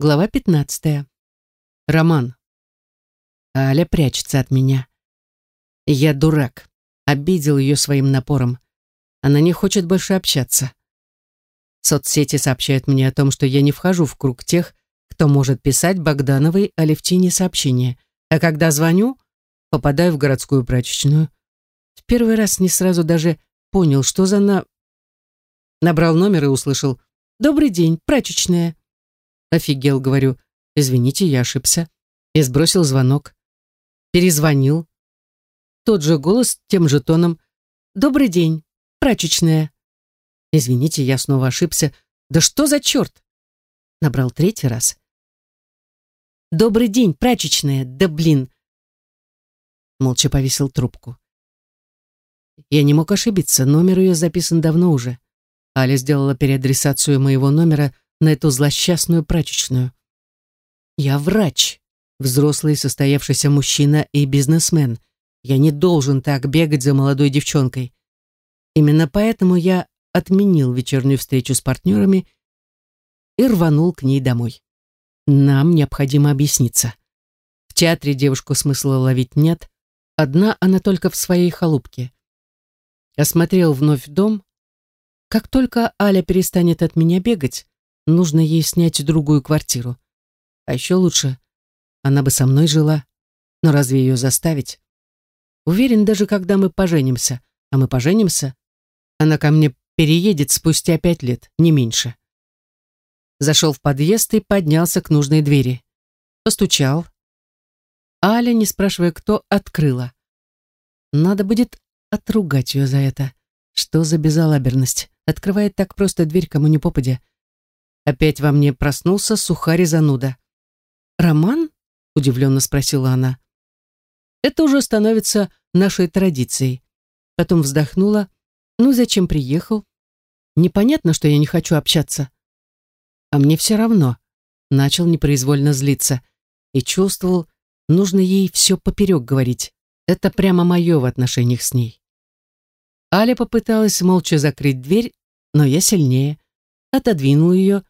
Глава 15. Роман. Аля прячется от меня. Я дурак. Обидел ее своим напором. Она не хочет больше общаться. Соцсети сообщают мне о том, что я не вхожу в круг тех, кто может писать Богдановой Алевтине сообщения. А когда звоню, попадаю в городскую прачечную. В первый раз не сразу даже понял, что за на... Набрал номер и услышал «Добрый день, прачечная». Офигел, говорю. Извините, я ошибся. И сбросил звонок. Перезвонил. Тот же голос, тем же тоном. Добрый день, прачечная. Извините, я снова ошибся. Да что за черт? Набрал третий раз. Добрый день, прачечная. Да блин. Молча повесил трубку. Я не мог ошибиться, номер ее записан давно уже. Аля сделала переадресацию моего номера на эту злосчастную прачечную. Я врач, взрослый состоявшийся мужчина и бизнесмен. Я не должен так бегать за молодой девчонкой. Именно поэтому я отменил вечернюю встречу с партнерами и рванул к ней домой. Нам необходимо объясниться. В театре девушку смысла ловить нет, одна она только в своей халупке. Осмотрел вновь дом. Как только Аля перестанет от меня бегать, Нужно ей снять другую квартиру. А еще лучше, она бы со мной жила. Но разве ее заставить? Уверен, даже когда мы поженимся, а мы поженимся, она ко мне переедет спустя пять лет, не меньше. Зашел в подъезд и поднялся к нужной двери. Постучал. Аля, не спрашивая кто, открыла. Надо будет отругать ее за это. Что за безалаберность? Открывает так просто дверь, кому не попадя. Опять во мне проснулся сухарь зануда. «Роман?» — удивленно спросила она. «Это уже становится нашей традицией». Потом вздохнула. «Ну, зачем приехал? Непонятно, что я не хочу общаться». А мне все равно. Начал непроизвольно злиться. И чувствовал, нужно ей все поперек говорить. Это прямо мое в отношениях с ней. Аля попыталась молча закрыть дверь, но я сильнее. Отодвинул ее,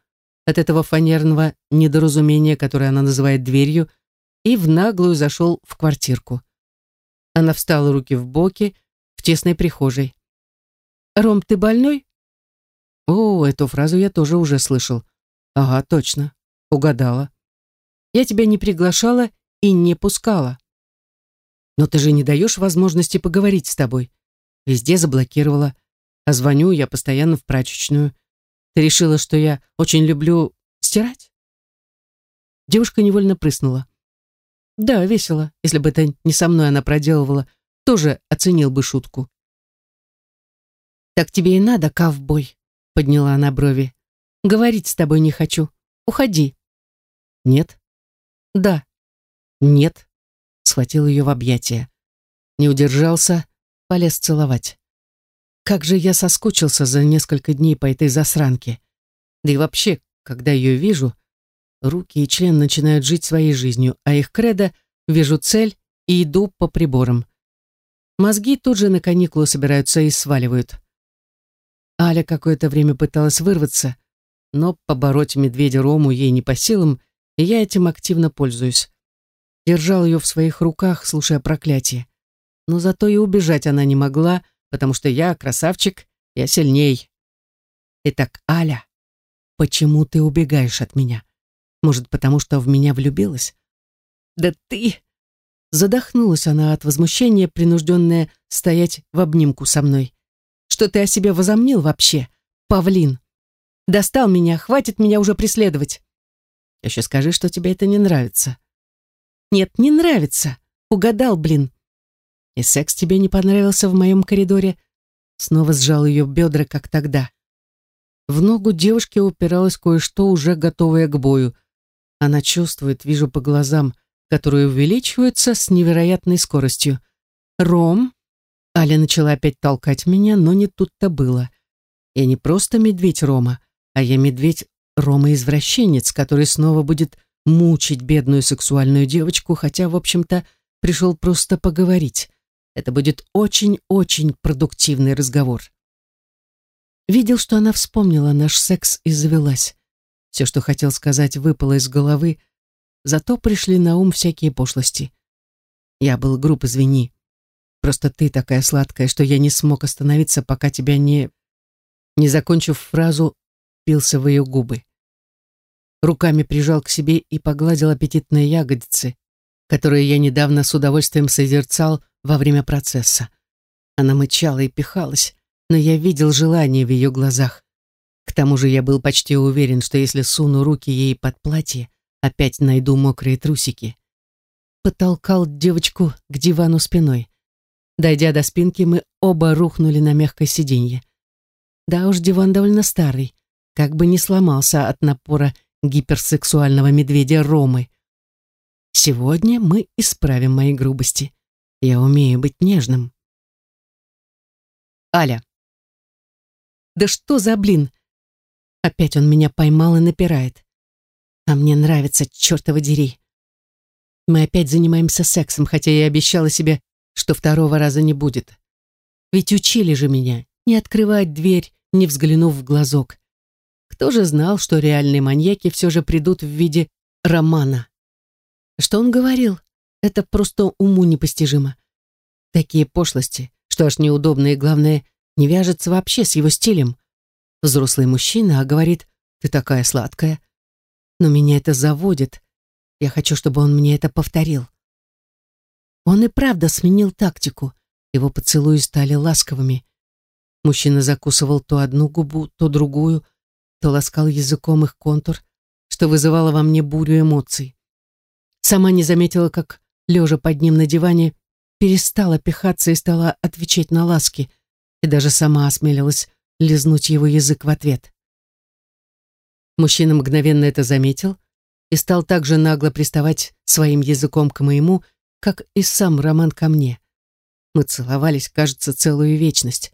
от этого фанерного недоразумения, которое она называет дверью, и в наглую зашел в квартирку. Она встала руки в боки в тесной прихожей. «Ром, ты больной?» «О, эту фразу я тоже уже слышал. Ага, точно. Угадала. Я тебя не приглашала и не пускала. Но ты же не даешь возможности поговорить с тобой. Везде заблокировала. А звоню я постоянно в прачечную. Ты решила, что я очень люблю стирать?» Девушка невольно прыснула. «Да, весело. Если бы это не со мной она проделывала, тоже оценил бы шутку». «Так тебе и надо, ковбой», — подняла она брови. «Говорить с тобой не хочу. Уходи». «Нет». «Да». «Нет», — схватил ее в объятия. Не удержался, полез целовать. Как же я соскучился за несколько дней по этой засранке. Да и вообще, когда ее вижу, руки и член начинают жить своей жизнью, а их кредо вижу цель и иду по приборам. Мозги тут же на каникулы собираются и сваливают. Аля какое-то время пыталась вырваться, но побороть медведя Рому ей не по силам, и я этим активно пользуюсь. Держал ее в своих руках, слушая проклятие. Но зато и убежать она не могла, потому что я красавчик, я сильней. Итак, Аля, почему ты убегаешь от меня? Может, потому что в меня влюбилась? Да ты... Задохнулась она от возмущения, принужденная стоять в обнимку со мной. Что ты о себе возомнил вообще, павлин? Достал меня, хватит меня уже преследовать. Еще скажи, что тебе это не нравится. Нет, не нравится. Угадал, блин. И секс тебе не понравился в моем коридоре?» Снова сжал ее бедра, как тогда. В ногу девушки упиралось кое-что, уже готовое к бою. Она чувствует, вижу по глазам, которые увеличиваются с невероятной скоростью. «Ром?» Аля начала опять толкать меня, но не тут-то было. Я не просто медведь Рома, а я медведь Рома-извращенец, который снова будет мучить бедную сексуальную девочку, хотя, в общем-то, пришел просто поговорить. Это будет очень-очень продуктивный разговор. Видел, что она вспомнила наш секс и завелась. Все, что хотел сказать, выпало из головы, зато пришли на ум всякие пошлости. Я был груб, извини. Просто ты такая сладкая, что я не смог остановиться, пока тебя не... Не закончив фразу, пился в ее губы. Руками прижал к себе и погладил аппетитные ягодицы, которые я недавно с удовольствием созерцал во время процесса. Она мычала и пихалась, но я видел желание в ее глазах. К тому же я был почти уверен, что если суну руки ей под платье, опять найду мокрые трусики. Потолкал девочку к дивану спиной. Дойдя до спинки, мы оба рухнули на мягкое сиденье. Да уж, диван довольно старый, как бы не сломался от напора гиперсексуального медведя Ромы. Сегодня мы исправим мои грубости. Я умею быть нежным. Аля. Да что за блин? Опять он меня поймал и напирает. А мне нравится, чертова дери. Мы опять занимаемся сексом, хотя я обещала себе, что второго раза не будет. Ведь учили же меня не открывать дверь, не взглянув в глазок. Кто же знал, что реальные маньяки все же придут в виде романа? Что он говорил? Это просто уму непостижимо. Такие пошлости, что аж неудобно и, главное, не вяжется вообще с его стилем. Взрослый мужчина, а говорит, ты такая сладкая. Но меня это заводит. Я хочу, чтобы он мне это повторил. Он и правда сменил тактику. Его поцелуи стали ласковыми. Мужчина закусывал то одну губу, то другую, то ласкал языком их контур, что вызывало во мне бурю эмоций. Сама не заметила, как, лежа под ним на диване, перестала пихаться и стала отвечать на ласки, и даже сама осмелилась лизнуть его язык в ответ. Мужчина мгновенно это заметил и стал так же нагло приставать своим языком к моему, как и сам Роман ко мне. Мы целовались, кажется, целую вечность,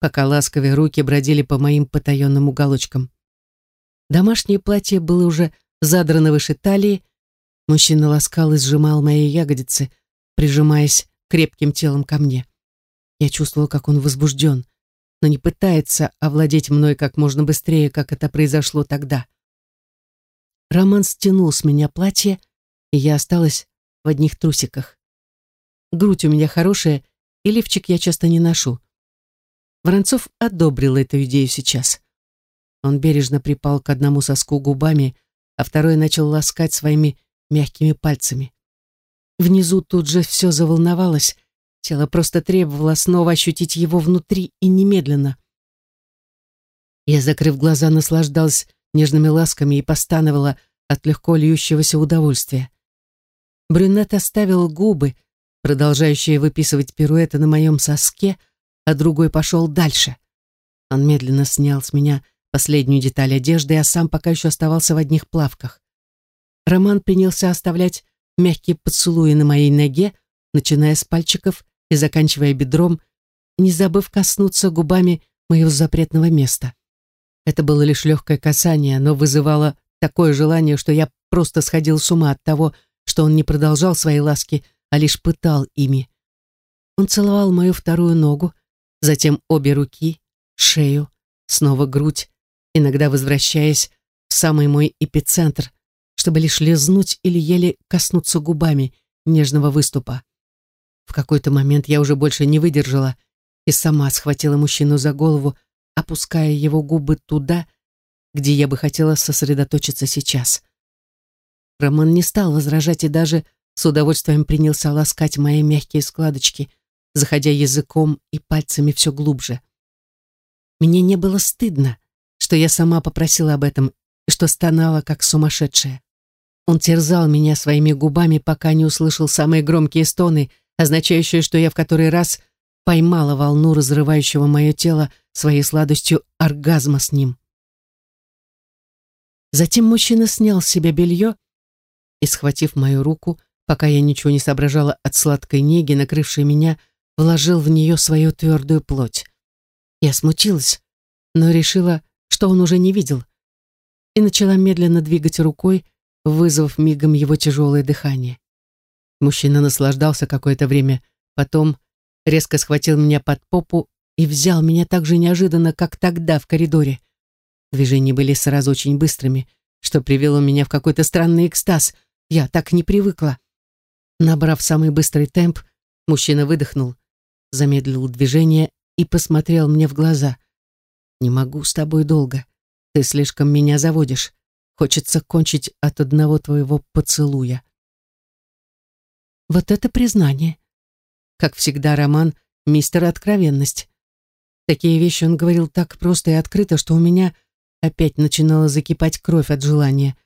пока ласковые руки бродили по моим потаенным уголочкам. Домашнее платье было уже задрано выше талии, мужчина ласкал и сжимал мои ягодицы, прижимаясь крепким телом ко мне. Я чувствовал, как он возбужден, но не пытается овладеть мной как можно быстрее, как это произошло тогда. Роман стянул с меня платье, и я осталась в одних трусиках. Грудь у меня хорошая, и лифчик я часто не ношу. Воронцов одобрил эту идею сейчас. Он бережно припал к одному соску губами, а второй начал ласкать своими мягкими пальцами. Внизу тут же все заволновалось, тело просто требовало снова ощутить его внутри и немедленно. Я, закрыв глаза, наслаждалась нежными ласками и постановала от легко льющегося удовольствия. Брюнет оставил губы, продолжающие выписывать пируэты на моем соске, а другой пошел дальше. Он медленно снял с меня последнюю деталь одежды, а сам пока еще оставался в одних плавках. Роман принялся оставлять мягкие поцелуи на моей ноге, начиная с пальчиков и заканчивая бедром, не забыв коснуться губами моего запретного места. Это было лишь легкое касание, но вызывало такое желание, что я просто сходил с ума от того, что он не продолжал свои ласки, а лишь пытал ими. Он целовал мою вторую ногу, затем обе руки, шею, снова грудь, иногда возвращаясь в самый мой эпицентр, чтобы лишь лизнуть или еле коснуться губами нежного выступа. В какой-то момент я уже больше не выдержала и сама схватила мужчину за голову, опуская его губы туда, где я бы хотела сосредоточиться сейчас. Роман не стал возражать и даже с удовольствием принялся ласкать мои мягкие складочки, заходя языком и пальцами все глубже. Мне не было стыдно, что я сама попросила об этом и что стонала, как сумасшедшая. Он терзал меня своими губами, пока не услышал самые громкие стоны, означающие, что я в который раз поймала волну разрывающего мое тело своей сладостью оргазма с ним. Затем мужчина снял с себя белье и, схватив мою руку, пока я ничего не соображала от сладкой неги, накрывшей меня, вложил в нее свою твердую плоть. Я смутилась, но решила, что он уже не видел, и начала медленно двигать рукой, вызвав мигом его тяжелое дыхание. Мужчина наслаждался какое-то время, потом резко схватил меня под попу и взял меня так же неожиданно, как тогда в коридоре. Движения были сразу очень быстрыми, что привело меня в какой-то странный экстаз. Я так не привыкла. Набрав самый быстрый темп, мужчина выдохнул, замедлил движение и посмотрел мне в глаза. «Не могу с тобой долго. Ты слишком меня заводишь. Хочется кончить от одного твоего поцелуя». Вот это признание. Как всегда, Роман — мистер откровенность. Такие вещи он говорил так просто и открыто, что у меня опять начинала закипать кровь от желания.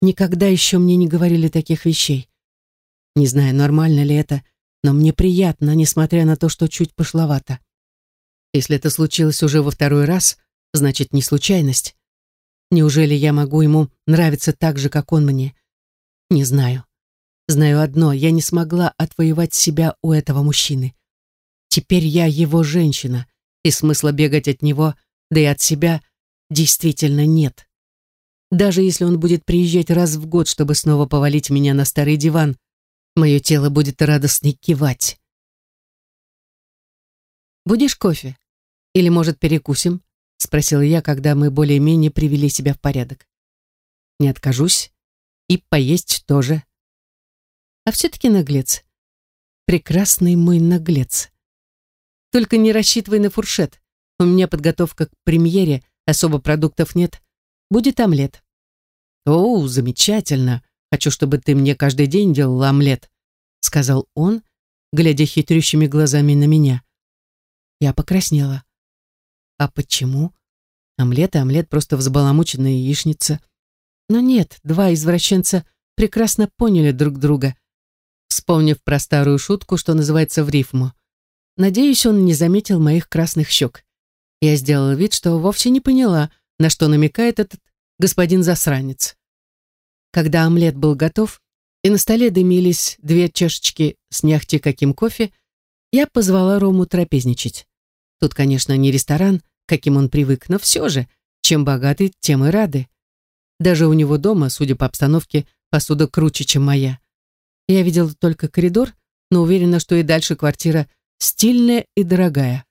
Никогда еще мне не говорили таких вещей. Не знаю, нормально ли это, но мне приятно, несмотря на то, что чуть пошловато. Если это случилось уже во второй раз, значит, не случайность. Неужели я могу ему нравиться так же, как он мне? Не знаю. Знаю одно, я не смогла отвоевать себя у этого мужчины. Теперь я его женщина, и смысла бегать от него, да и от себя, действительно нет. Даже если он будет приезжать раз в год, чтобы снова повалить меня на старый диван, мое тело будет радостно кивать. «Будешь кофе? Или, может, перекусим?» — спросила я, когда мы более-менее привели себя в порядок. «Не откажусь. И поесть тоже», а все-таки наглец. Прекрасный мой наглец. Только не рассчитывай на фуршет. У меня подготовка к премьере, особо продуктов нет. Будет омлет. О, замечательно. Хочу, чтобы ты мне каждый день делал омлет, сказал он, глядя хитрющими глазами на меня. Я покраснела. А почему? Омлет и омлет просто взбаламученная яичница. Но нет, два извращенца прекрасно поняли друг друга вспомнив про старую шутку, что называется в рифму. Надеюсь, он не заметил моих красных щек. Я сделала вид, что вовсе не поняла, на что намекает этот господин-засранец. Когда омлет был готов, и на столе дымились две чашечки с нехти каким кофе, я позвала Рому трапезничать. Тут, конечно, не ресторан, каким он привык, но все же, чем богаты, тем и рады. Даже у него дома, судя по обстановке, посуда круче, чем моя. Я видела только коридор, но уверена, что и дальше квартира стильная и дорогая.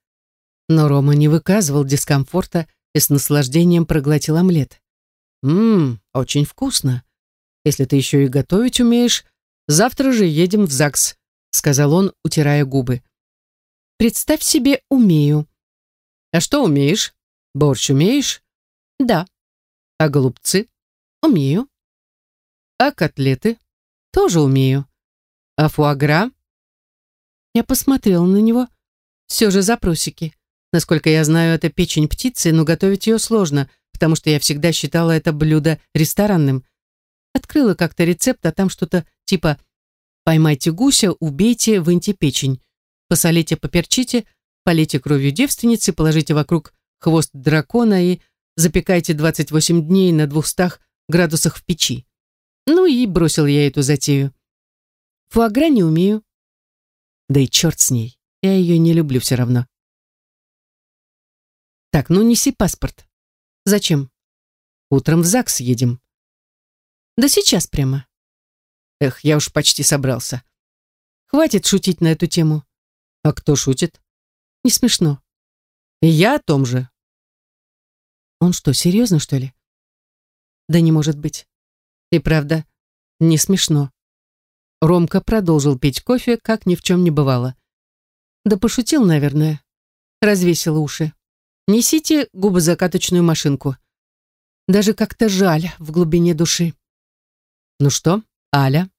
Но Рома не выказывал дискомфорта и с наслаждением проглотил омлет. «Ммм, очень вкусно. Если ты еще и готовить умеешь, завтра же едем в ЗАГС», сказал он, утирая губы. «Представь себе, умею». «А что умеешь? Борщ умеешь?» «Да». «А голубцы?» «Умею». «А котлеты?» Тоже умею. А фуагра? Я посмотрела на него. Все же запросики. Насколько я знаю, это печень птицы, но готовить ее сложно, потому что я всегда считала это блюдо ресторанным. Открыла как-то рецепт, а там что-то типа «Поймайте гуся, убейте, выньте печень, посолите, поперчите, полейте кровью девственницы, положите вокруг хвост дракона и запекайте 28 дней на 200 градусах в печи». Ну и бросил я эту затею. Фуагра не умею. Да и черт с ней, я ее не люблю все равно. Так, ну неси паспорт. Зачем? Утром в ЗАГС едем. Да сейчас прямо. Эх, я уж почти собрался. Хватит шутить на эту тему. А кто шутит? Не смешно. И я о том же. Он что, серьезно, что ли? Да не может быть. И правда, не смешно. Ромка продолжил пить кофе, как ни в чем не бывало. Да пошутил, наверное. Развесил уши. Несите губозакаточную машинку. Даже как-то жаль в глубине души. Ну что, Аля?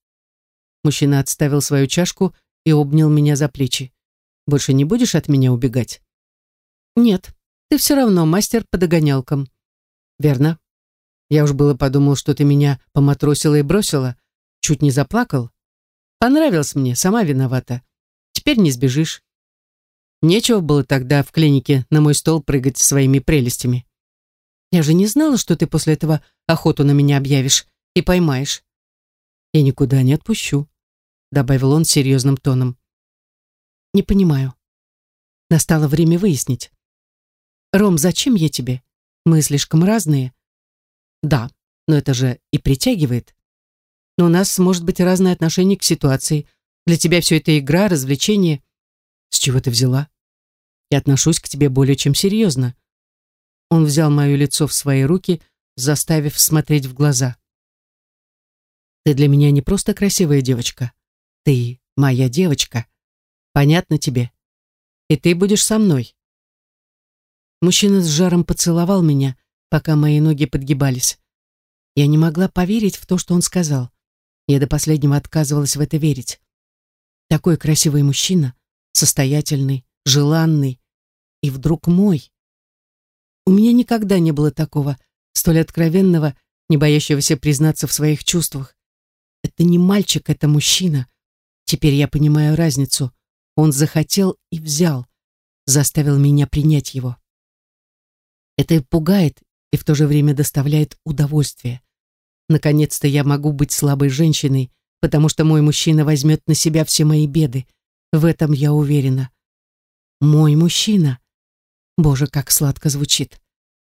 Мужчина отставил свою чашку и обнял меня за плечи. Больше не будешь от меня убегать? Нет, ты все равно мастер по догонялкам. Верно. Я уж было подумал, что ты меня поматросила и бросила. Чуть не заплакал. Понравилось мне, сама виновата. Теперь не сбежишь. Нечего было тогда в клинике на мой стол прыгать своими прелестями. Я же не знала, что ты после этого охоту на меня объявишь и поймаешь. Я никуда не отпущу, добавил он серьезным тоном. Не понимаю. Настало время выяснить. Ром, зачем я тебе? Мы слишком разные. Да, но это же и притягивает. Но у нас может быть разное отношение к ситуации. Для тебя все это игра, развлечение. С чего ты взяла? Я отношусь к тебе более чем серьезно. Он взял мое лицо в свои руки, заставив смотреть в глаза. «Ты для меня не просто красивая девочка. Ты моя девочка. Понятно тебе? И ты будешь со мной». Мужчина с жаром поцеловал меня, пока мои ноги подгибались. Я не могла поверить в то, что он сказал. Я до последнего отказывалась в это верить. Такой красивый мужчина, состоятельный, желанный, и вдруг мой. У меня никогда не было такого, столь откровенного, не боящегося признаться в своих чувствах. Это не мальчик, это мужчина. Теперь я понимаю разницу. Он захотел и взял, заставил меня принять его. Это и пугает, и в то же время доставляет удовольствие. Наконец-то я могу быть слабой женщиной, потому что мой мужчина возьмет на себя все мои беды. В этом я уверена. Мой мужчина. Боже, как сладко звучит.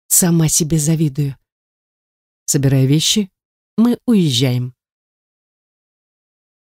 Сама себе завидую. Собирая вещи, мы уезжаем.